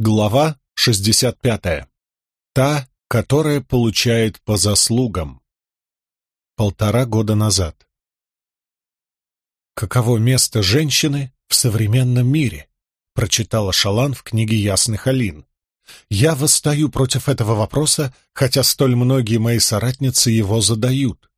Глава 65. Та, которая получает по заслугам. Полтора года назад. «Каково место женщины в современном мире?» прочитала Шалан в книге «Ясных Алин». «Я восстаю против этого вопроса, хотя столь многие мои соратницы его задают.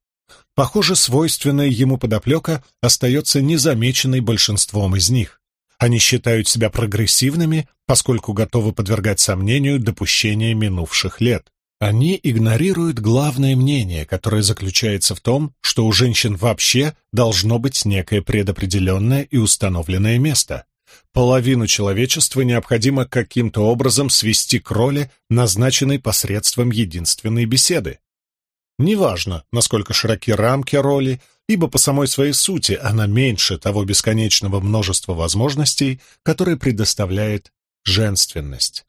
Похоже, свойственная ему подоплека остается незамеченной большинством из них. Они считают себя прогрессивными, поскольку готовы подвергать сомнению допущения минувших лет. Они игнорируют главное мнение, которое заключается в том, что у женщин вообще должно быть некое предопределенное и установленное место. Половину человечества необходимо каким-то образом свести к роли, назначенной посредством единственной беседы. Неважно, насколько широки рамки роли, ибо по самой своей сути она меньше того бесконечного множества возможностей, которые предоставляет женственность.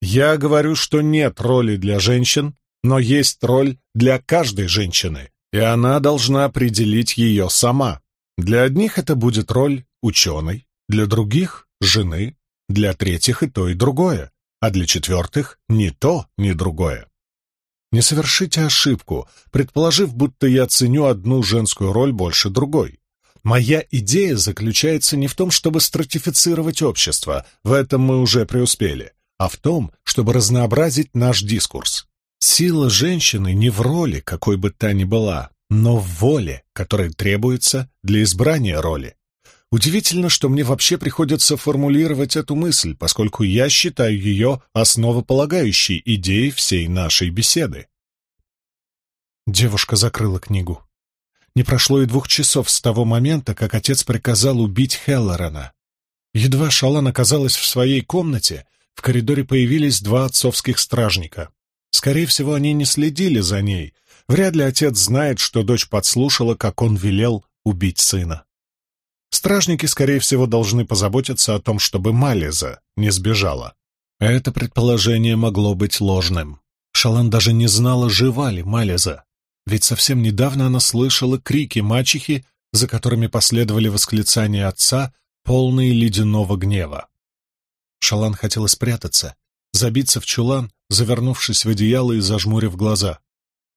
Я говорю, что нет роли для женщин, но есть роль для каждой женщины, и она должна определить ее сама. Для одних это будет роль ученой, для других — жены, для третьих и то, и другое, а для четвертых — ни то, ни другое. Не совершите ошибку, предположив, будто я ценю одну женскую роль больше другой. Моя идея заключается не в том, чтобы стратифицировать общество, в этом мы уже преуспели, а в том, чтобы разнообразить наш дискурс. Сила женщины не в роли, какой бы та ни была, но в воле, которая требуется для избрания роли. Удивительно, что мне вообще приходится формулировать эту мысль, поскольку я считаю ее основополагающей идеей всей нашей беседы. Девушка закрыла книгу. Не прошло и двух часов с того момента, как отец приказал убить Хеллорана. Едва Шалан оказалась в своей комнате, в коридоре появились два отцовских стражника. Скорее всего, они не следили за ней. Вряд ли отец знает, что дочь подслушала, как он велел убить сына. Стражники, скорее всего, должны позаботиться о том, чтобы Мализа не сбежала. Это предположение могло быть ложным. Шалан даже не знала, жива ли Мализа. Ведь совсем недавно она слышала крики мачехи, за которыми последовали восклицания отца, полные ледяного гнева. Шалан хотела спрятаться, забиться в чулан, завернувшись в одеяло и зажмурив глаза.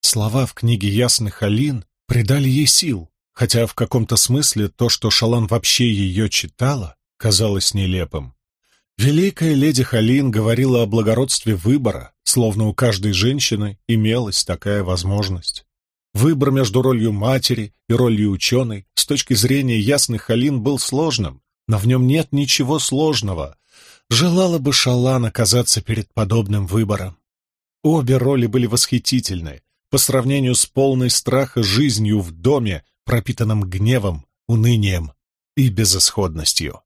Слова в книге ясных Алин придали ей сил, хотя в каком-то смысле то, что Шалан вообще ее читала, казалось нелепым. Великая леди Халин говорила о благородстве выбора, словно у каждой женщины имелась такая возможность. Выбор между ролью матери и ролью ученой с точки зрения ясных Халин был сложным, но в нем нет ничего сложного. Желала бы Шалан оказаться перед подобным выбором. Обе роли были восхитительны по сравнению с полной страха жизнью в доме, пропитанном гневом, унынием и безысходностью.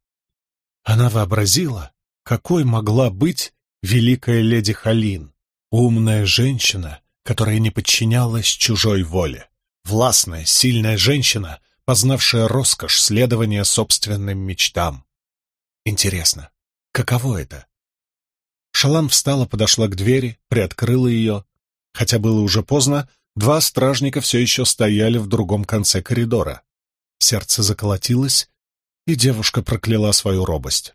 Она вообразила, какой могла быть великая леди Халин, умная женщина, которая не подчинялась чужой воле, властная, сильная женщина, познавшая роскошь следования собственным мечтам. Интересно, каково это? Шалан встала, подошла к двери, приоткрыла ее. Хотя было уже поздно, Два стражника все еще стояли в другом конце коридора. Сердце заколотилось, и девушка прокляла свою робость.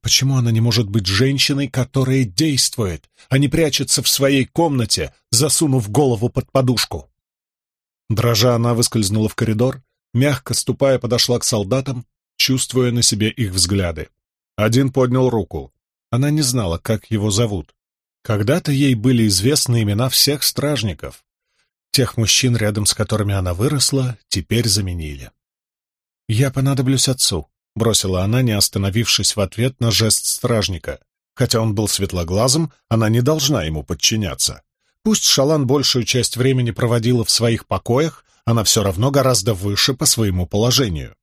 Почему она не может быть женщиной, которая действует, а не прячется в своей комнате, засунув голову под подушку? Дрожа, она выскользнула в коридор, мягко ступая, подошла к солдатам, чувствуя на себе их взгляды. Один поднял руку. Она не знала, как его зовут. Когда-то ей были известны имена всех стражников, Тех мужчин, рядом с которыми она выросла, теперь заменили. «Я понадоблюсь отцу», — бросила она, не остановившись в ответ на жест стражника. Хотя он был светлоглазым, она не должна ему подчиняться. Пусть Шалан большую часть времени проводила в своих покоях, она все равно гораздо выше по своему положению.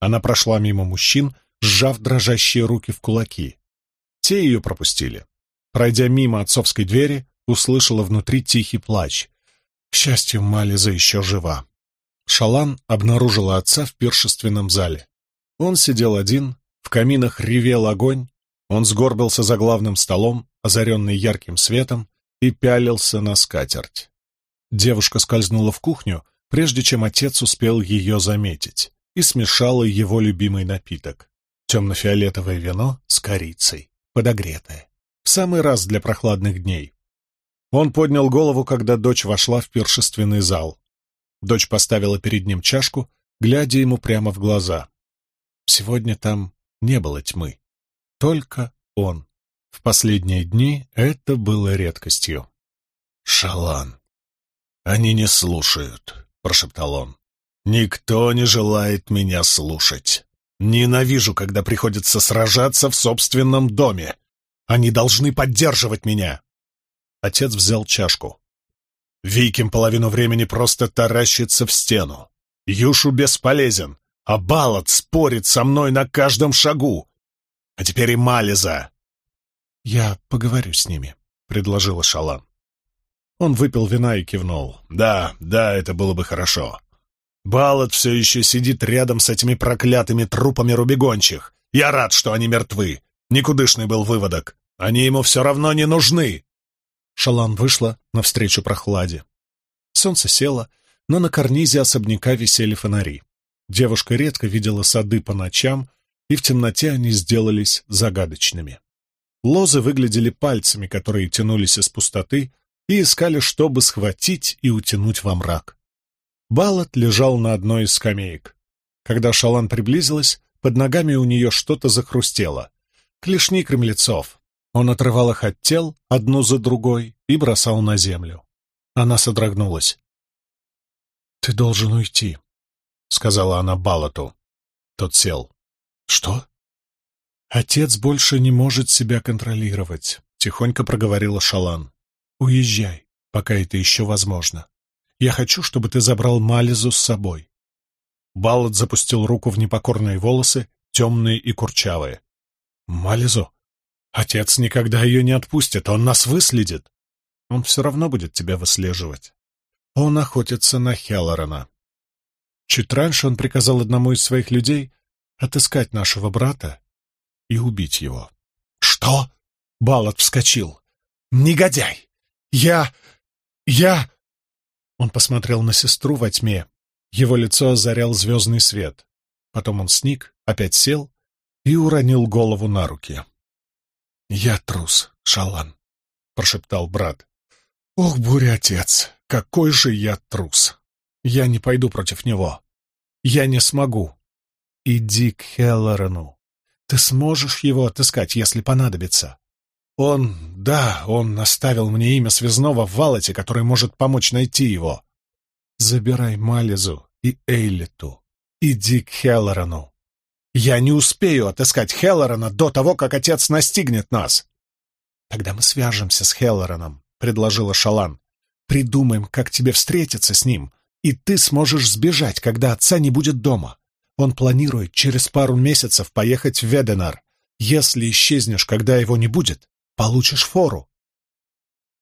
Она прошла мимо мужчин, сжав дрожащие руки в кулаки. Те ее пропустили. Пройдя мимо отцовской двери, услышала внутри тихий плач. К счастью, Мализа еще жива. Шалан обнаружила отца в пиршественном зале. Он сидел один, в каминах ревел огонь, он сгорбился за главным столом, озаренный ярким светом, и пялился на скатерть. Девушка скользнула в кухню, прежде чем отец успел ее заметить, и смешала его любимый напиток — темно-фиолетовое вино с корицей, подогретое, В самый раз для прохладных дней. Он поднял голову, когда дочь вошла в пиршественный зал. Дочь поставила перед ним чашку, глядя ему прямо в глаза. Сегодня там не было тьмы. Только он. В последние дни это было редкостью. «Шалан, они не слушают», — прошептал он. «Никто не желает меня слушать. Ненавижу, когда приходится сражаться в собственном доме. Они должны поддерживать меня». Отец взял чашку. Виким половину времени просто таращится в стену. Юшу бесполезен, а Балат спорит со мной на каждом шагу. А теперь и Мализа. «Я поговорю с ними», — предложила Шалан. Он выпил вина и кивнул. «Да, да, это было бы хорошо. Балат все еще сидит рядом с этими проклятыми трупами рубегончих. Я рад, что они мертвы. Никудышный был выводок. Они ему все равно не нужны. Шалан вышла навстречу прохладе. Солнце село, но на карнизе особняка висели фонари. Девушка редко видела сады по ночам, и в темноте они сделались загадочными. Лозы выглядели пальцами, которые тянулись из пустоты и искали, чтобы схватить и утянуть во мрак. Балат лежал на одной из скамеек. Когда Шалан приблизилась, под ногами у нее что-то захрустело. Клешни кремлецов, он отрывал их от тел, одну за другой, и бросал на землю. Она содрогнулась. «Ты должен уйти», — сказала она Балату. Тот сел. «Что?» «Отец больше не может себя контролировать», — тихонько проговорила Шалан. «Уезжай, пока это еще возможно. Я хочу, чтобы ты забрал Мализу с собой». Баллот запустил руку в непокорные волосы, темные и курчавые. «Мализу? Отец никогда ее не отпустит, он нас выследит. Он все равно будет тебя выслеживать. Он охотится на Хеллорана. Чуть раньше он приказал одному из своих людей отыскать нашего брата и убить его. «Что?» — Балат вскочил. «Негодяй! Я... я...» Он посмотрел на сестру во тьме. Его лицо озарял звездный свет. Потом он сник, опять сел и уронил голову на руки. «Я трус, Шалан», — прошептал брат. «Ох, буря, отец, какой же я трус! Я не пойду против него. Я не смогу. Иди к Хеллорану. Ты сможешь его отыскать, если понадобится. Он, да, он оставил мне имя связного в Валате, который может помочь найти его. Забирай Мализу и Эйлиту. Иди к Хеллорану. Я не успею отыскать Хеллорана до того, как отец настигнет нас. Тогда мы свяжемся с Хеллораном, предложила Шалан. Придумаем, как тебе встретиться с ним, и ты сможешь сбежать, когда отца не будет дома. Он планирует через пару месяцев поехать в Веденар. Если исчезнешь, когда его не будет, получишь фору.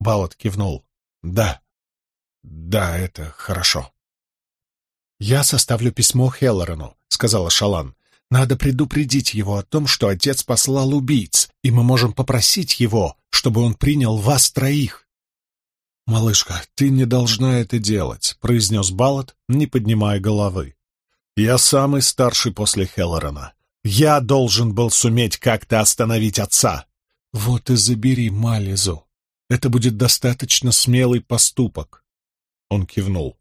Баут кивнул. Да, да, это хорошо. «Я составлю письмо Хеллорану», — сказала Шалан. Надо предупредить его о том, что отец послал убийц, и мы можем попросить его, чтобы он принял вас троих. «Малышка, ты не должна это делать», — произнес Баллот, не поднимая головы. «Я самый старший после Хеллорана. Я должен был суметь как-то остановить отца». «Вот и забери Мализу. Это будет достаточно смелый поступок». Он кивнул.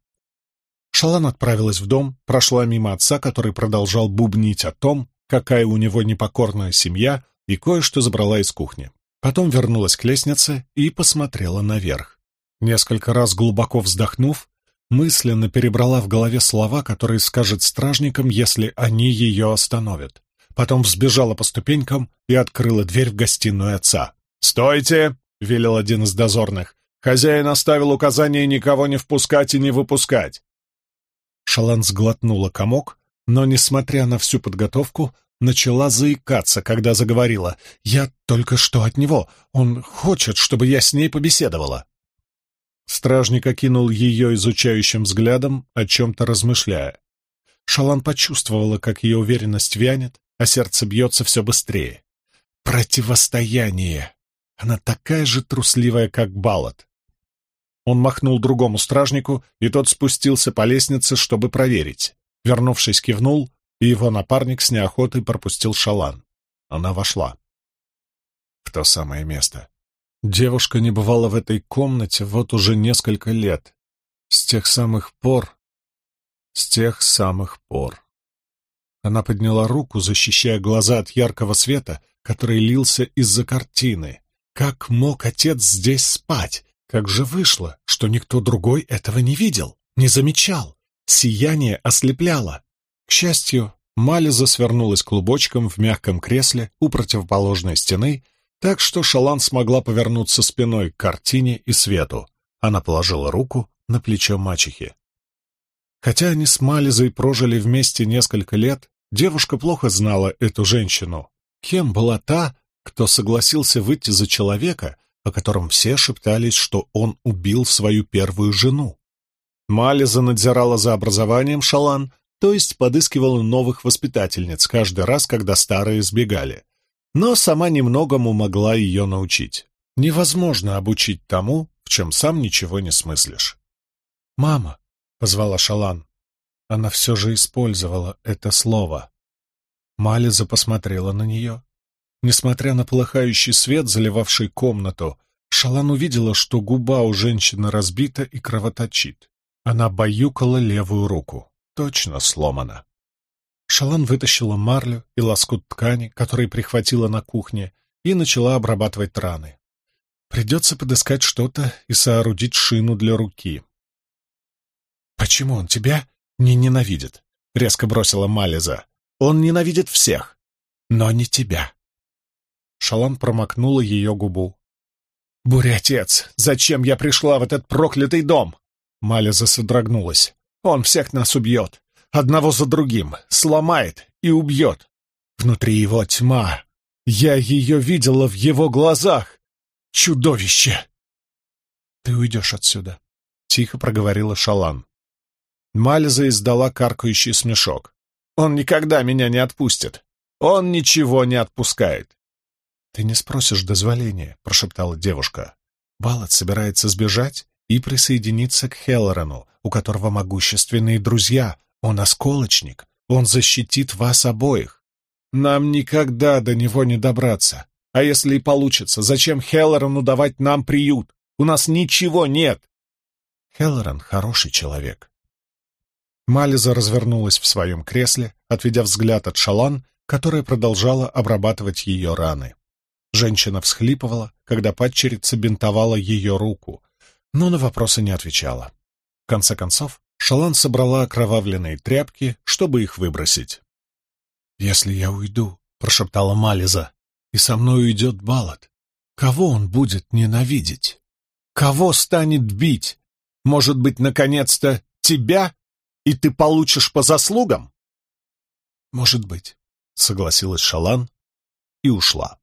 Шалан отправилась в дом, прошла мимо отца, который продолжал бубнить о том, какая у него непокорная семья, и кое-что забрала из кухни. Потом вернулась к лестнице и посмотрела наверх. Несколько раз глубоко вздохнув, мысленно перебрала в голове слова, которые скажет стражникам, если они ее остановят. Потом взбежала по ступенькам и открыла дверь в гостиную отца. «Стойте!» — велел один из дозорных. «Хозяин оставил указание никого не впускать и не выпускать. Шалан сглотнула комок, но, несмотря на всю подготовку, начала заикаться, когда заговорила. «Я только что от него. Он хочет, чтобы я с ней побеседовала». Стражник окинул ее изучающим взглядом, о чем-то размышляя. Шалан почувствовала, как ее уверенность вянет, а сердце бьется все быстрее. «Противостояние!» Она такая же трусливая, как Балат. Он махнул другому стражнику, и тот спустился по лестнице, чтобы проверить. Вернувшись, кивнул, и его напарник с неохотой пропустил шалан. Она вошла. В то самое место, Девушка не бывала в этой комнате вот уже несколько лет. С тех самых пор... С тех самых пор. Она подняла руку, защищая глаза от яркого света, который лился из-за картины. Как мог отец здесь спать? Как же вышло, что никто другой этого не видел, не замечал? Сияние ослепляло. К счастью, Мализа свернулась клубочком в мягком кресле у противоположной стены, так что Шалан смогла повернуться спиной к картине и свету. Она положила руку на плечо мачехи. Хотя они с Мализой прожили вместе несколько лет, девушка плохо знала эту женщину. Кем была та, кто согласился выйти за человека, о котором все шептались, что он убил свою первую жену? Мализа надзирала за образованием Шалан, то есть подыскивала новых воспитательниц каждый раз, когда старые сбегали. Но сама немногому могла ее научить. Невозможно обучить тому, в чем сам ничего не смыслишь. «Мама», — позвала Шалан. Она все же использовала это слово. Мализа посмотрела на нее. Несмотря на полыхающий свет, заливавший комнату, Шалан увидела, что губа у женщины разбита и кровоточит. Она баюкала левую руку. Точно сломана. Шалан вытащила марлю и лоскут ткани, который прихватила на кухне, и начала обрабатывать раны. Придется подыскать что-то и соорудить шину для руки. «Почему он тебя не ненавидит?» — резко бросила Мализа. «Он ненавидит всех, но не тебя». Шалан промокнула ее губу. «Буря-отец, зачем я пришла в этот проклятый дом?» Мализа содрогнулась. «Он всех нас убьет, одного за другим, сломает и убьет. Внутри его тьма. Я ее видела в его глазах. Чудовище!» «Ты уйдешь отсюда», — тихо проговорила Шалан. Мальза издала каркающий смешок. «Он никогда меня не отпустит. Он ничего не отпускает». «Ты не спросишь дозволения», — прошептала девушка. «Балат собирается сбежать и присоединиться к Хеллорану, у которого могущественные друзья. Он осколочник. Он защитит вас обоих. Нам никогда до него не добраться. А если и получится, зачем Хеллорану давать нам приют? У нас ничего нет. Хеллоран хороший человек. Мализа развернулась в своем кресле, отведя взгляд от шалан, которая продолжала обрабатывать ее раны. Женщина всхлипывала, когда падчерица бинтовала ее руку, но на вопросы не отвечала. В конце концов, Шалан собрала окровавленные тряпки, чтобы их выбросить. «Если я уйду», — прошептала Мализа, — «и со мной уйдет Балат, кого он будет ненавидеть? Кого станет бить? Может быть, наконец-то тебя?» и ты получишь по заслугам? Может быть, согласилась Шалан и ушла.